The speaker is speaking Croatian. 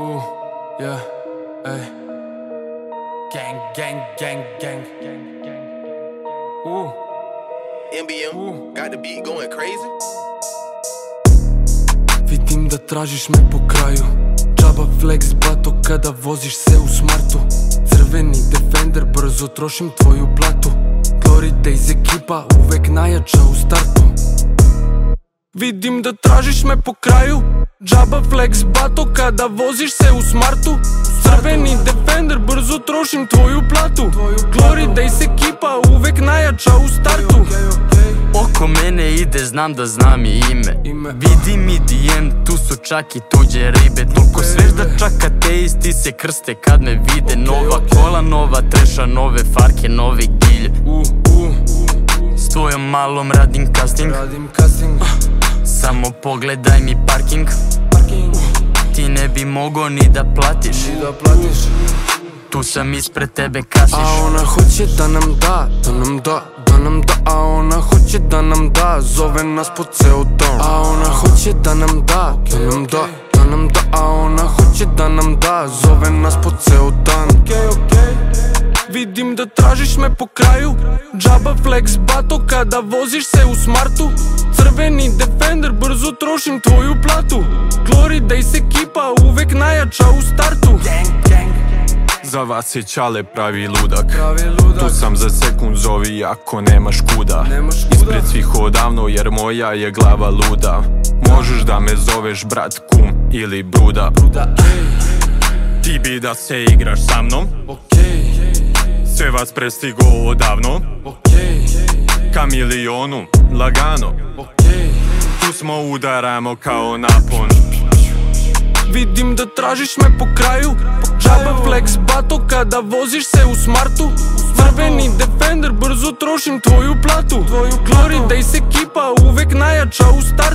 Ooh, yeah, hey. Gang, gang, gang, gang, gang, gang. Ooh. MBM, Ooh. got the beat going crazy. Видим да тражиш ме по краю. Джаба флекс, бато, къда возиш се усмарто. Цървени дефендер, бързо трошим твою плато. Глорите из екипа, увек наяча у старто. Видим да тражиш ме по краю. Džaba flex bato kada voziš se u smartu. Crveni defender, brzo trošim tvoju platu. Glory Days ekipa, uvek najjača u startu. Oko mene ide, znam da znam i ime. Vidi mi DM, tu su čak i tuđe ribe. Toliko svež da čak ateisti se krste kad me vide. Nova kola, nova treša, nove farke, nove gilje S tvojom malom radim casting. Radim casting. Samo pogledaj mi parking. Parking, Ti ne bi mogo ni da platiš. Ti da platiš. Tu sam ispred tebe kasiš. A ona hoće da nam da, da nam da, da nam da. A ona hoće da nam da, zove nas po ceo dan A ona hoće da nam da, da nam da, da nam da. A ona hoće da nam da, zove nas po ceo dan Vidim da tražiš me po kraju. Džaba flex bato kada voziš se u smartu. Crveni defender, brzo trošim tvoju platu. Glory Days ekipa, uvek najjača u startu. Za vas je čale pravi ludak. Pravi ludak. Tu sam za sekund zovi ako nemaš kuda. Nemaš kuda. Ispred svih odavno jer moja je glava luda. Možeš da me zoveš brat, kum ili bruda. Da, ej, Ti bi da se igraš sa mnom Sve vas prestigo odavno okej, Ka milionu, lagano okej Tu smo udaramo kao napon. Vidim da tražiš me po kraju Džaba flex bato kada voziš se u smartu. Crveni defender, brzo trošim tvoju platu. Glory Days ekipa, uvek najjača u startu